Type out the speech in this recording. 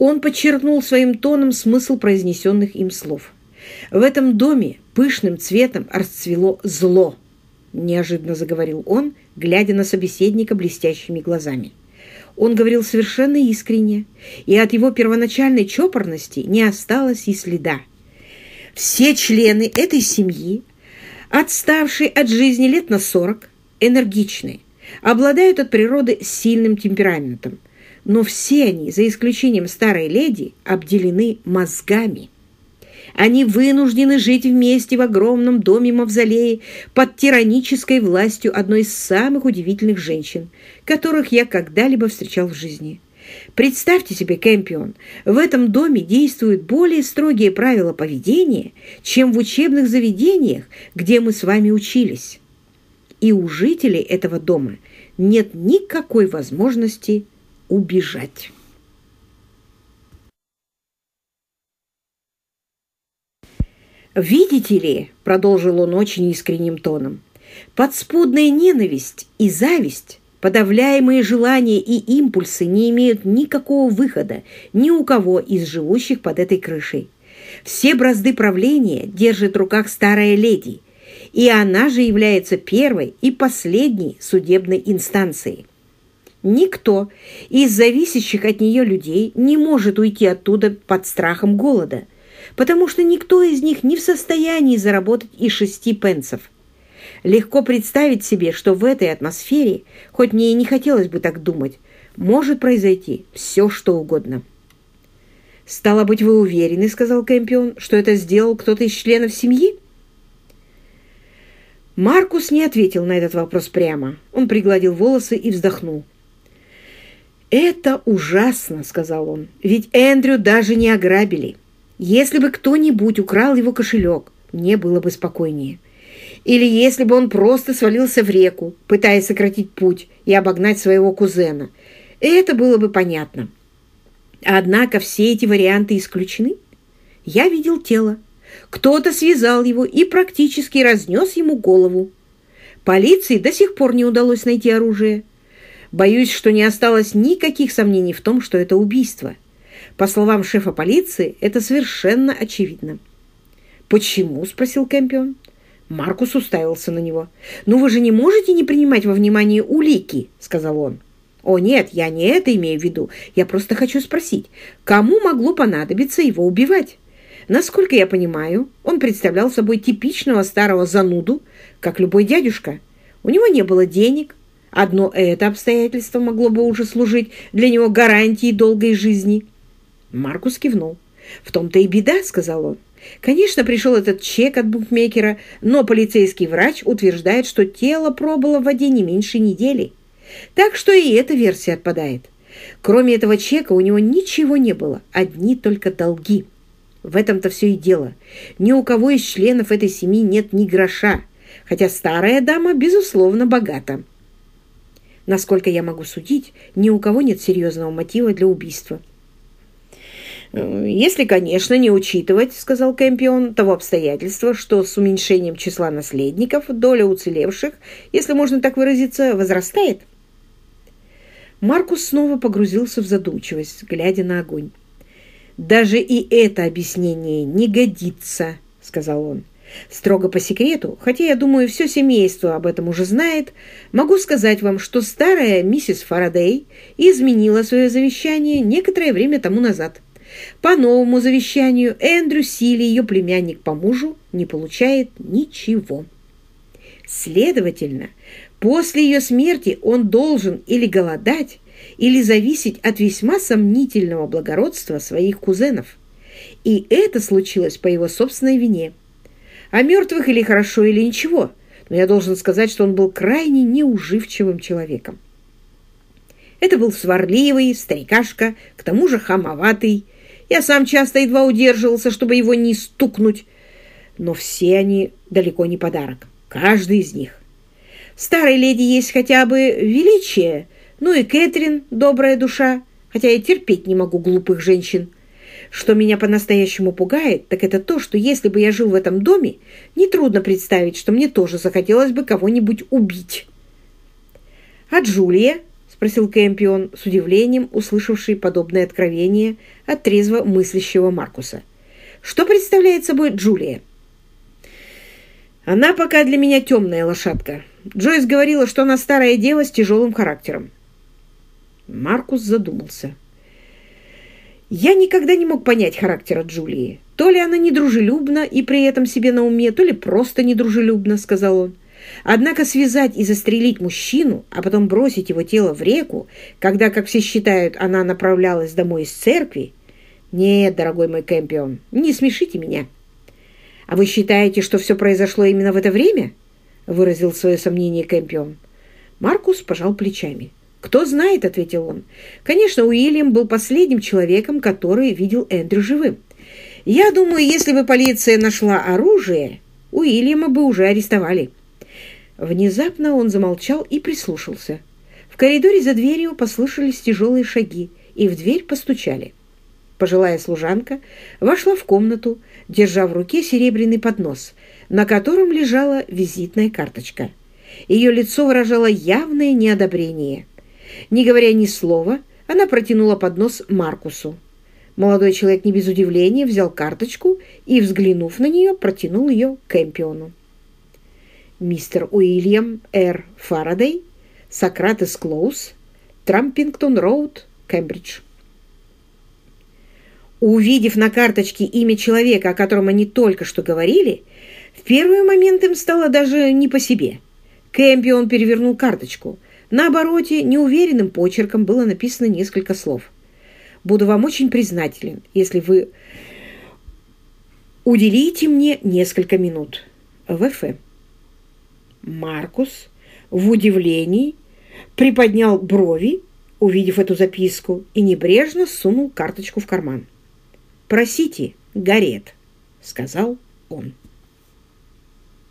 Он подчеркнул своим тоном смысл произнесенных им слов. В этом доме пышным цветом расцвело зло, неожиданно заговорил он, глядя на собеседника блестящими глазами. Он говорил совершенно искренне, и от его первоначальной чопорности не осталось и следа. Все члены этой семьи, отставшие от жизни лет на сорок, энергичные, обладают от природы сильным темпераментом, но все они, за исключением старой леди, обделены мозгами. Они вынуждены жить вместе в огромном доме-мавзолее под тиранической властью одной из самых удивительных женщин, которых я когда-либо встречал в жизни. Представьте себе, Кэмпион, в этом доме действуют более строгие правила поведения, чем в учебных заведениях, где мы с вами учились. И у жителей этого дома нет никакой возможности убежать. «Видите ли», — продолжил он очень искренним тоном, «подспудная ненависть и зависть, подавляемые желания и импульсы не имеют никакого выхода ни у кого из живущих под этой крышей. Все бразды правления держит в руках старая леди, и она же является первой и последней судебной инстанцией. Никто из зависящих от нее людей не может уйти оттуда под страхом голода, потому что никто из них не в состоянии заработать и шести пенсов. Легко представить себе, что в этой атмосфере, хоть мне и не хотелось бы так думать, может произойти все, что угодно. «Стало быть, вы уверены, — сказал Кэмпион, — что это сделал кто-то из членов семьи?» Маркус не ответил на этот вопрос прямо. Он пригладил волосы и вздохнул. «Это ужасно», — сказал он, — «ведь Эндрю даже не ограбили. Если бы кто-нибудь украл его кошелек, мне было бы спокойнее. Или если бы он просто свалился в реку, пытаясь сократить путь и обогнать своего кузена, это было бы понятно. Однако все эти варианты исключены. Я видел тело. Кто-то связал его и практически разнес ему голову. Полиции до сих пор не удалось найти оружие. Боюсь, что не осталось никаких сомнений в том, что это убийство. По словам шефа полиции, это совершенно очевидно. «Почему?» – спросил Кэмпион. Маркус уставился на него. «Ну вы же не можете не принимать во внимание улики», – сказал он. «О, нет, я не это имею в виду. Я просто хочу спросить, кому могло понадобиться его убивать? Насколько я понимаю, он представлял собой типичного старого зануду, как любой дядюшка. У него не было денег, Одно это обстоятельство могло бы уже служить для него гарантией долгой жизни. Маркус кивнул. «В том-то и беда», — сказал он. «Конечно, пришел этот чек от букмекера, но полицейский врач утверждает, что тело пробыло в воде не меньше недели. Так что и эта версия отпадает. Кроме этого чека у него ничего не было, одни только долги. В этом-то все и дело. Ни у кого из членов этой семьи нет ни гроша, хотя старая дама, безусловно, богата». Насколько я могу судить, ни у кого нет серьезного мотива для убийства. «Если, конечно, не учитывать, — сказал Кэмпион, — того обстоятельства, что с уменьшением числа наследников доля уцелевших, если можно так выразиться, возрастает». Маркус снова погрузился в задумчивость, глядя на огонь. «Даже и это объяснение не годится», — сказал он. Строго по секрету, хотя, я думаю, все семейство об этом уже знает, могу сказать вам, что старая миссис Фарадей изменила свое завещание некоторое время тому назад. По новому завещанию Эндрю Сили, ее племянник по мужу, не получает ничего. Следовательно, после ее смерти он должен или голодать, или зависеть от весьма сомнительного благородства своих кузенов. И это случилось по его собственной вине – о мертвых или хорошо, или ничего, но я должен сказать, что он был крайне неуживчивым человеком. Это был сварливый, старикашка, к тому же хамоватый. Я сам часто едва удерживался, чтобы его не стукнуть. Но все они далеко не подарок. Каждый из них. Старой леди есть хотя бы величие. Ну и Кэтрин, добрая душа, хотя я терпеть не могу глупых женщин. Что меня по-настоящему пугает, так это то, что если бы я жил в этом доме, нетрудно представить, что мне тоже захотелось бы кого-нибудь убить. «А Джулия?» – спросил Кэмпион с удивлением, услышавший подобное откровение от трезво мыслящего Маркуса. «Что представляет собой Джулия?» «Она пока для меня темная лошадка. Джойс говорила, что она старая дева с тяжелым характером». Маркус задумался. «Я никогда не мог понять характера Джулии. То ли она недружелюбна и при этом себе на уме, то ли просто недружелюбна», — сказал он. Однако связать и застрелить мужчину, а потом бросить его тело в реку, когда, как все считают, она направлялась домой из церкви, нет, дорогой мой Кэмпион, не смешите меня. А вы считаете, что все произошло именно в это время? Выразил свое сомнение Кэмпион. Маркус пожал плечами. «Кто знает», — ответил он. «Конечно, Уильям был последним человеком, который видел Эндрю живым. Я думаю, если бы полиция нашла оружие, Уильяма бы уже арестовали». Внезапно он замолчал и прислушался. В коридоре за дверью послышались тяжелые шаги, и в дверь постучали. Пожилая служанка вошла в комнату, держа в руке серебряный поднос, на котором лежала визитная карточка. Ее лицо выражало явное неодобрение. Не говоря ни слова, она протянула поднос Маркусу. Молодой человек не без удивления взял карточку и, взглянув на нее, протянул ее Кэмпиону мистер Уильям Р. Фарадей, Сократес Клоус, Трампингтон-Роуд, Кембридж. Увидев на карточке имя человека, о котором они только что говорили, в первый момент им стало даже не по себе. Кэмпион перевернул карточку. На обороте неуверенным почерком было написано несколько слов. «Буду вам очень признателен, если вы уделите мне несколько минут». ВФ. Маркус в удивлении приподнял брови, увидев эту записку, и небрежно сунул карточку в карман. «Просите, Гарет», — сказал он.